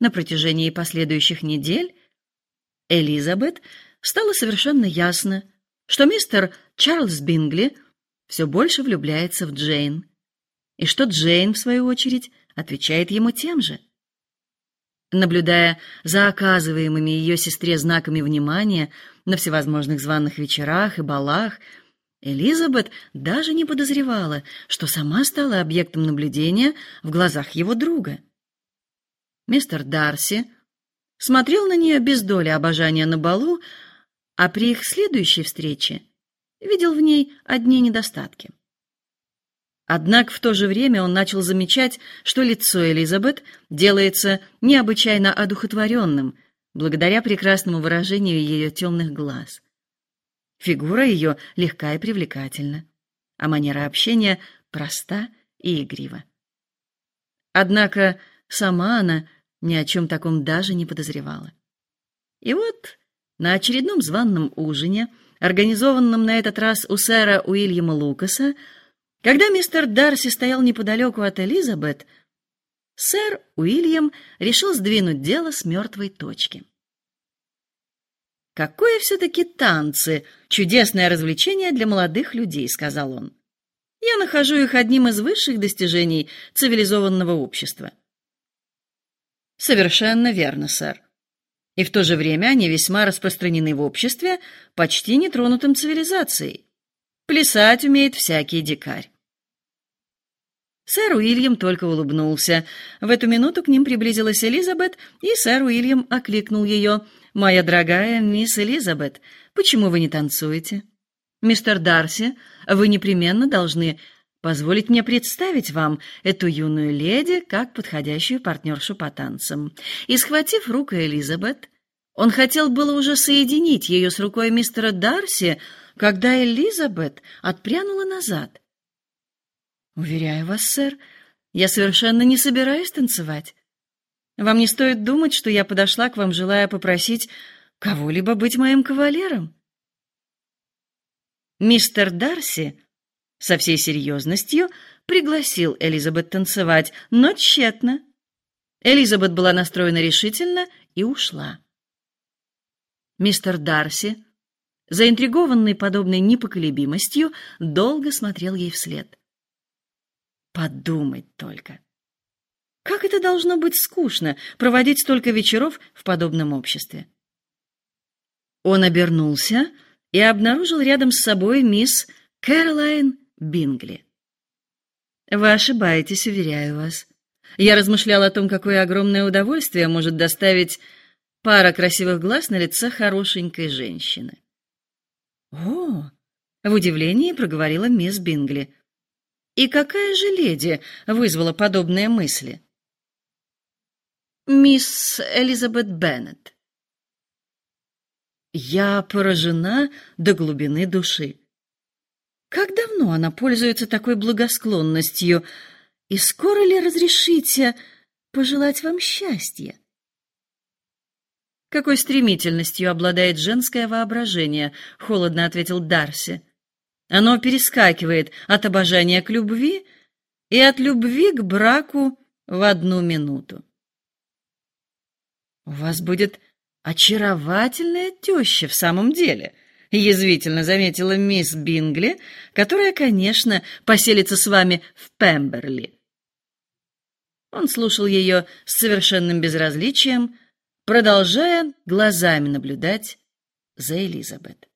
На протяжении последующих недель Элизабет стало совершенно ясно, что мистер Чарльз Бингли все больше влюбляется в Джейн, и что Джейн, в свою очередь, отвечает ему тем же. Наблюдая за оказываемыми ее сестре знаками внимания на всевозможных званых вечерах и балах, Элизабет даже не подозревала, что сама стала объектом наблюдения в глазах его друга. Мистер Дарси смотрел на нее без доли обожания на балу, а при их следующей встрече видел в ней одни недостатки. Однако в то же время он начал замечать, что лицо Элизабет делается необычайно одухотворенным благодаря прекрасному выражению ее темных глаз. Фигура ее легка и привлекательна, а манера общения проста и игрива. Однако сама она ни о чем таком даже не подозревала. И вот на очередном званном ужине, организованном на этот раз у сэра Уильяма Лукаса, когда мистер Дарси стоял неподалеку от Элизабет, сэр Уильям решил сдвинуть дело с мертвой точки. «Какое все-таки танцы! Чудесное развлечение для молодых людей», — сказал он. «Я нахожу их одним из высших достижений цивилизованного общества». «Совершенно верно, сэр. И в то же время они весьма распространены в обществе, почти нетронутым цивилизацией. Плясать умеет всякий дикарь. Сэр Уильям только улыбнулся. В эту минуту к ним приблизилась Элизабет, и сэр Уильям окликнул ее. «Моя дорогая мисс Элизабет, почему вы не танцуете? Мистер Дарси, вы непременно должны позволить мне представить вам эту юную леди как подходящую партнершу по танцам». И, схватив руку Элизабет, он хотел было уже соединить ее с рукой мистера Дарси, когда Элизабет отпрянула назад. Уверяю вас, сэр, я совершенно не собираюсь танцевать. Вам не стоит думать, что я подошла к вам, желая попросить кого-либо быть моим кавалером. Мистер Дарси со всей серьезностью пригласил Элизабет танцевать, но тщетно. Элизабет была настроена решительно и ушла. Мистер Дарси заинтригованный подобной непоколебимостью, долго смотрел ей вслед. Подумать только. Как это должно быть скучно проводить столько вечеров в подобном обществе. Он обернулся и обнаружил рядом с собой мисс Кэролайн Бингли. Вы ошибаетесь, уверяю вас. Я размышлял о том, какое огромное удовольствие может доставить пара красивых глаз на лице хорошенькой женщины. «О!» — в удивлении проговорила мисс Бингли. «И какая же леди вызвала подобные мысли?» «Мисс Элизабет Беннет». Я поражена до глубины души. Давно она пользуется такой благосклонностью, и скоро ли разрешите пожелать вам счастья? Какой стремительностью обладает женское воображение, холодно ответил Дарси. Оно перескакивает от обожания к любви и от любви к браку в одну минуту. У вас будет очаровательная теща в самом деле, язвительно заметила мисс Бингли, которая, конечно, поселится с вами в Пемберли. Он слушал ее с совершенным безразличием, продолжая глазами наблюдать за Элизабет.